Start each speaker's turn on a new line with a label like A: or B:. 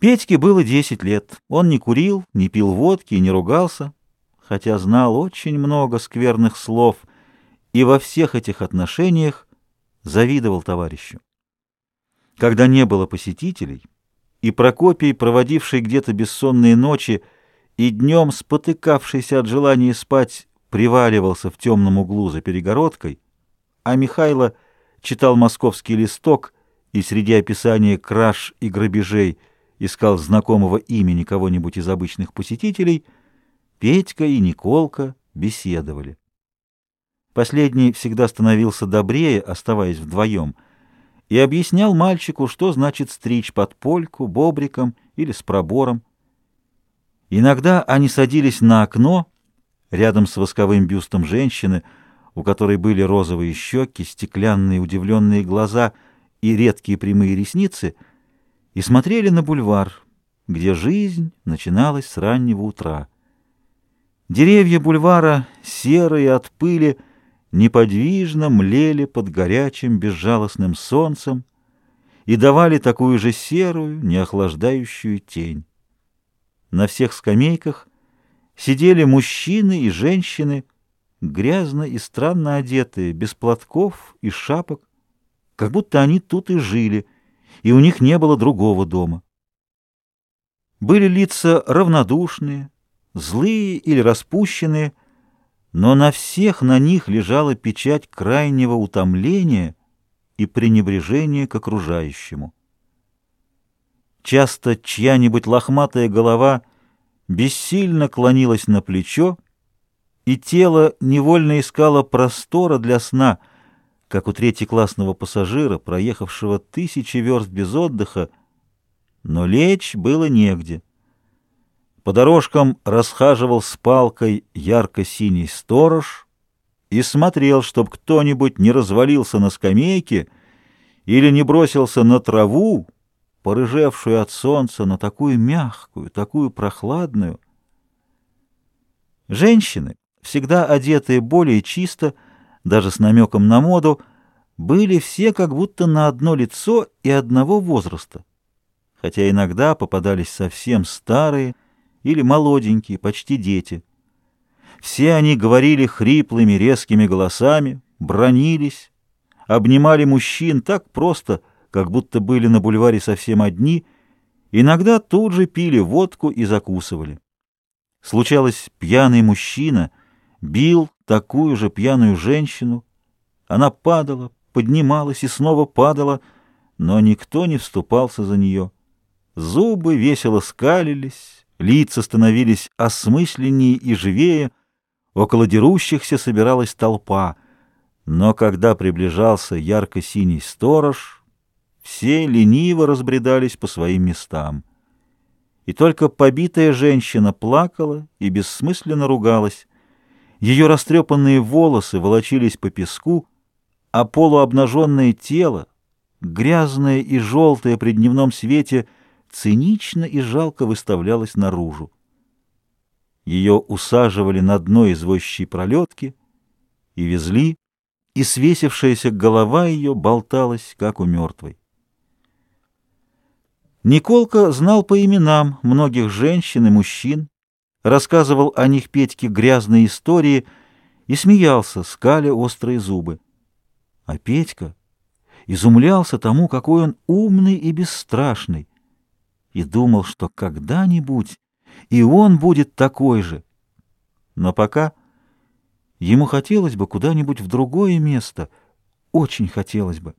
A: Петьке было десять лет. Он не курил, не пил водки и не ругался, хотя знал очень много скверных слов и во всех этих отношениях завидовал товарищу. Когда не было посетителей, и Прокопий, проводивший где-то бессонные ночи и днем спотыкавшийся от желания спать, приваливался в темном углу за перегородкой, а Михайло читал московский листок и среди описания краж и грабежей искал знакомого имени кого-нибудь из обычных посетителей, Петька и Николка беседовали. Последний всегда становился добрее, оставаясь вдвоем, и объяснял мальчику, что значит стричь под польку, бобриком или с пробором. Иногда они садились на окно рядом с восковым бюстом женщины, у которой были розовые щеки, стеклянные удивленные глаза и редкие прямые ресницы — и смотрели на бульвар, где жизнь начиналась с раннего утра. Деревья бульвара, серые от пыли, неподвижно млели под горячим безжалостным солнцем и давали такую же серую, неохлаждающую тень. На всех скамейках сидели мужчины и женщины, грязно и странно одетые, без платков и шапок, как будто они тут и жили — и у них не было другого дома. Были лица равнодушные, злые или распущенные, но на всех на них лежала печать крайнего утомления и пренебрежения к окружающему. Часто чья-нибудь лохматая голова бессильно клонилась на плечо, и тело невольно искало простора для сна — как у третьеклассного пассажира, проехавшего тысячи верст без отдыха, но лечь было негде. По дорожкам расхаживал с палкой ярко-синий сторож и смотрел, чтоб кто-нибудь не развалился на скамейке или не бросился на траву, порыжевшую от солнца, но такую мягкую, такую прохладную. Женщины, всегда одетые более чисто, даже с намеком на моду, были все как будто на одно лицо и одного возраста, хотя иногда попадались совсем старые или молоденькие, почти дети. Все они говорили хриплыми резкими голосами, бронились, обнимали мужчин так просто, как будто были на бульваре совсем одни, иногда тут же пили водку и закусывали. Случалось, пьяный мужчина бил такую же пьяную женщину. Она падала, поднималась и снова падала, но никто не вступался за нее. Зубы весело скалились, лица становились осмысленнее и живее, около дерущихся собиралась толпа, но когда приближался ярко-синий сторож, все лениво разбредались по своим местам. И только побитая женщина плакала и бессмысленно ругалась, ее растрепанные волосы волочились по песку, а полуобнаженное тело, грязное и желтое при дневном свете, цинично и жалко выставлялось наружу. Ее усаживали на дно извозчей пролетки и везли, и свесившаяся голова ее болталась, как у мертвой. Николка знал по именам многих женщин и мужчин, рассказывал о них Петьке грязные истории и смеялся, скаля острые зубы. А Петька изумлялся тому, какой он умный и бесстрашный, и думал, что когда-нибудь и он будет такой же. Но пока ему хотелось бы куда-нибудь в другое место, очень хотелось бы.